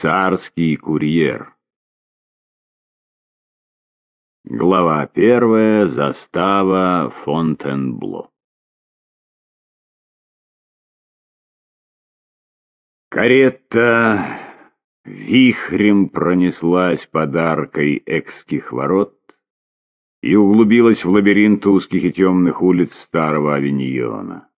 Царский курьер. Глава первая. Застава Фонтенбло. Карета вихрем пронеслась под аркой экских ворот и углубилась в лабиринт узких и темных улиц старого авиньона.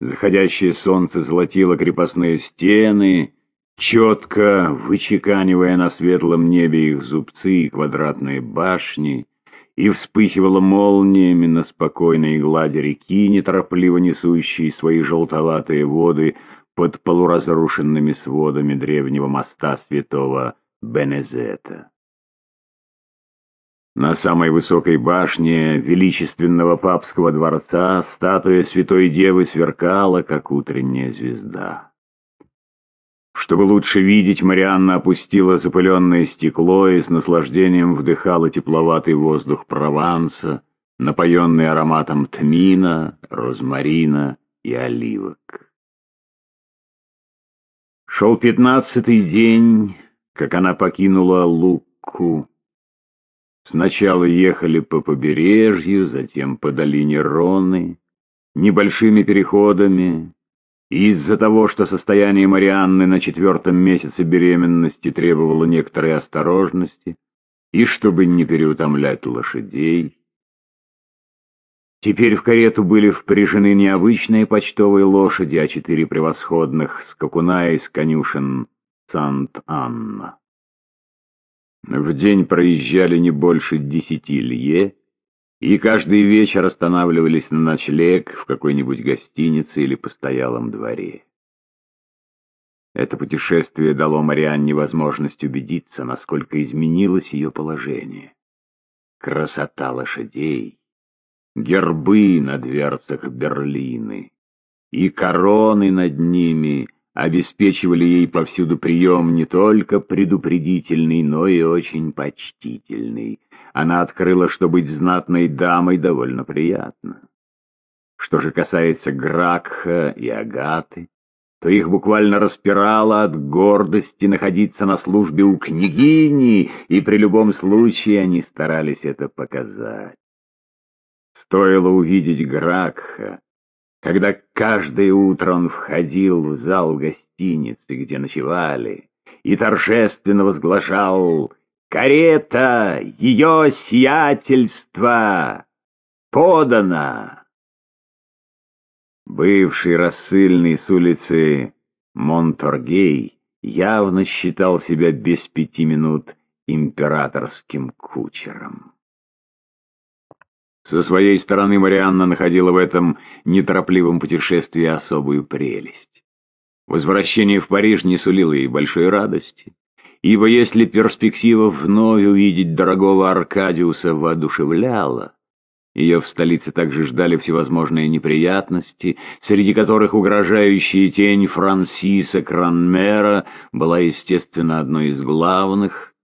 Заходящее солнце золотило крепостные стены, четко вычеканивая на светлом небе их зубцы и квадратные башни, и вспыхивало молниями на спокойной глади реки, неторопливо несущей свои желтоватые воды под полуразрушенными сводами древнего моста святого Бенезета. На самой высокой башне величественного папского дворца статуя Святой Девы сверкала, как утренняя звезда. Чтобы лучше видеть, Марианна опустила запыленное стекло и с наслаждением вдыхала тепловатый воздух Прованса, напоенный ароматом тмина, розмарина и оливок. Шел пятнадцатый день, как она покинула Лукку. Сначала ехали по побережью, затем по долине Роны, небольшими переходами. Из-за того, что состояние Марианны на четвертом месяце беременности требовало некоторой осторожности, и чтобы не переутомлять лошадей, Теперь в карету были впряжены не обычные почтовые лошади, а четыре превосходных скакуна из конюшен Сант-Анна. В день проезжали не больше десяти лье, и каждый вечер останавливались на ночлег в какой-нибудь гостинице или постоялом дворе. Это путешествие дало Марианне возможность убедиться, насколько изменилось ее положение. Красота лошадей, гербы на дверцах Берлины и короны над ними — обеспечивали ей повсюду прием не только предупредительный, но и очень почтительный. Она открыла, что быть знатной дамой довольно приятно. Что же касается Гракха и Агаты, то их буквально распирало от гордости находиться на службе у княгини, и при любом случае они старались это показать. Стоило увидеть Гракха, когда каждое утро он входил в зал гостиницы, где ночевали, и торжественно возглашал «Карета! Ее сиятельство! Подано!» Бывший рассыльный с улицы Монторгей явно считал себя без пяти минут императорским кучером. Со своей стороны Марианна находила в этом неторопливом путешествии особую прелесть. Возвращение в Париж не сулило ей большой радости, ибо если перспектива вновь увидеть дорогого Аркадиуса воодушевляла, ее в столице также ждали всевозможные неприятности, среди которых угрожающая тень Франсиса Кранмера была, естественно, одной из главных,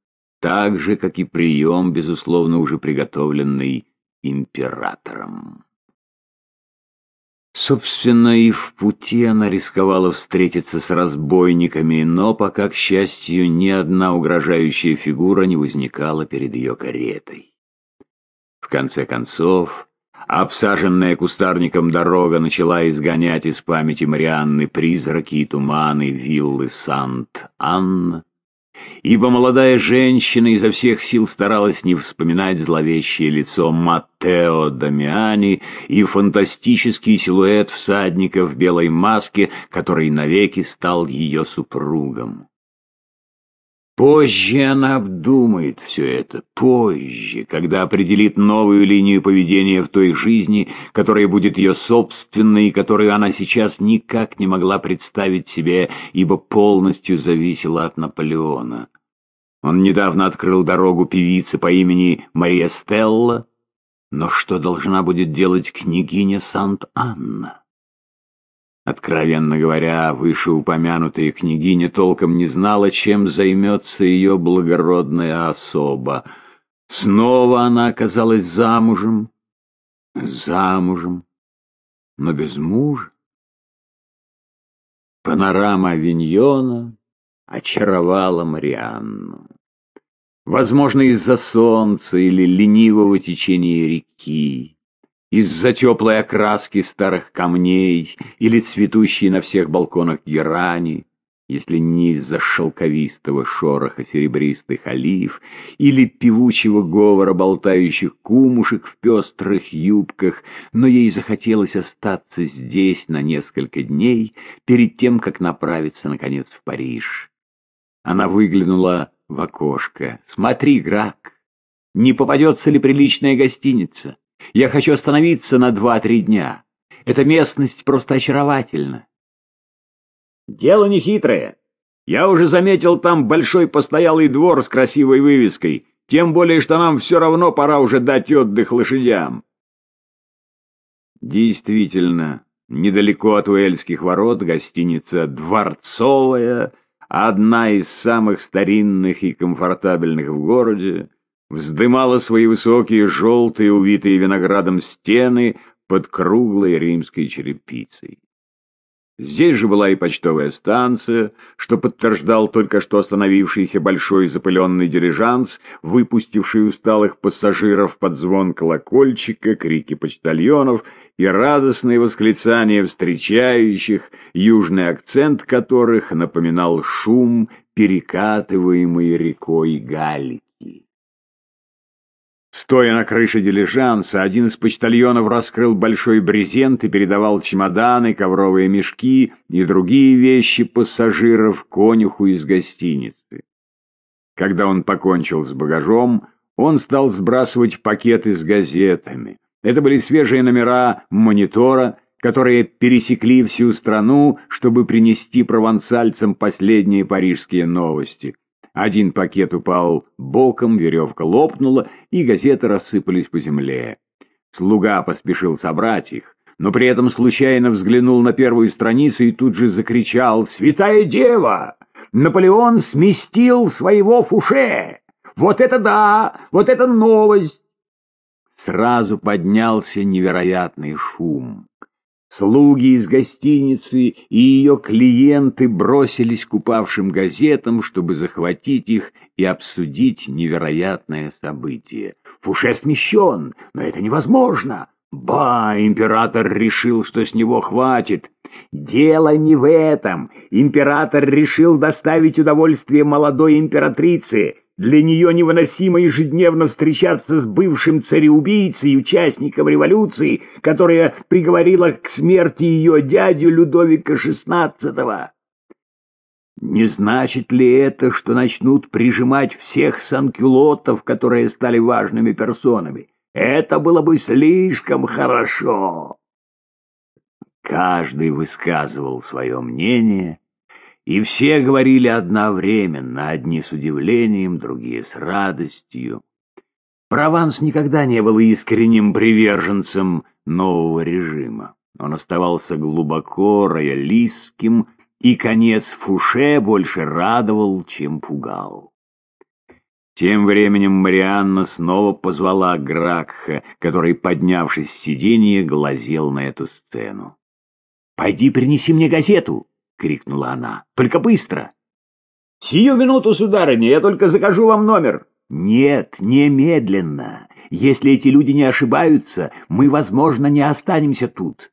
так же, как и прием, безусловно, уже приготовленный императором. Собственно, и в пути она рисковала встретиться с разбойниками, но пока, к счастью, ни одна угрожающая фигура не возникала перед ее каретой. В конце концов, обсаженная кустарником дорога начала изгонять из памяти Марианны призраки и туманы виллы Сант-Анна, ибо молодая женщина изо всех сил старалась не вспоминать зловещее лицо Маттео Дамиани и фантастический силуэт всадника в белой маске, который навеки стал ее супругом. Позже она обдумает все это, позже, когда определит новую линию поведения в той жизни, которая будет ее собственной и которую она сейчас никак не могла представить себе, ибо полностью зависела от Наполеона. Он недавно открыл дорогу певице по имени Мария Стелла, но что должна будет делать княгиня Сант-Анна? Откровенно говоря, вышеупомянутая княгиня толком не знала, чем займется ее благородная особа. Снова она оказалась замужем, замужем, но без мужа. Панорама Авиньона, очаровала Марианну. Возможно, из-за солнца или ленивого течения реки, из-за теплой окраски старых камней или цветущей на всех балконах герани, если не из-за шелковистого шороха серебристых олив или певучего говора болтающих кумушек в пестрых юбках, но ей захотелось остаться здесь на несколько дней перед тем, как направиться, наконец, в Париж. Она выглянула в окошко. «Смотри, Грак, не попадется ли приличная гостиница? Я хочу остановиться на два-три дня. Эта местность просто очаровательна». Дело не хитрое. Я уже заметил там большой постоялый двор с красивой вывеской, тем более, что нам все равно пора уже дать отдых лошадям. Действительно, недалеко от Уэльских ворот гостиница «Дворцовая», одна из самых старинных и комфортабельных в городе, вздымала свои высокие желтые, увитые виноградом стены под круглой римской черепицей. Здесь же была и почтовая станция, что подтверждал только что остановившийся большой запыленный дирижанс, выпустивший усталых пассажиров под звон колокольчика, крики почтальонов и радостные восклицания встречающих, южный акцент которых напоминал шум, перекатываемый рекой Галики. Стоя на крыше дилижанса, один из почтальонов раскрыл большой брезент и передавал чемоданы, ковровые мешки и другие вещи пассажиров конюху из гостиницы. Когда он покончил с багажом, он стал сбрасывать пакеты с газетами. Это были свежие номера монитора, которые пересекли всю страну, чтобы принести провансальцам последние парижские новости. Один пакет упал боком, веревка лопнула, и газеты рассыпались по земле. Слуга поспешил собрать их, но при этом случайно взглянул на первую страницу и тут же закричал «Святая Дева! Наполеон сместил своего Фуше! Вот это да! Вот это новость!» Сразу поднялся невероятный шум. Слуги из гостиницы и ее клиенты бросились к упавшим газетам, чтобы захватить их и обсудить невероятное событие. Фуше смещен, но это невозможно. Ба, император решил, что с него хватит. Дело не в этом. Император решил доставить удовольствие молодой императрице. Для нее невыносимо ежедневно встречаться с бывшим цареубийцей участником революции, которая приговорила к смерти ее дядю Людовика XVI. Не значит ли это, что начнут прижимать всех санкюлотов, которые стали важными персонами? Это было бы слишком хорошо. Каждый высказывал свое мнение, и все говорили одновременно, одни с удивлением, другие с радостью. Прованс никогда не был искренним приверженцем нового режима. Он оставался глубоко роялистским, и конец Фуше больше радовал, чем пугал. Тем временем Марианна снова позвала Гракха, который, поднявшись с сиденья, глазел на эту сцену. «Пойди принеси мне газету!» — крикнула она. — Только быстро! — Сию минуту, сударыня, я только закажу вам номер. — Нет, немедленно. Если эти люди не ошибаются, мы, возможно, не останемся тут.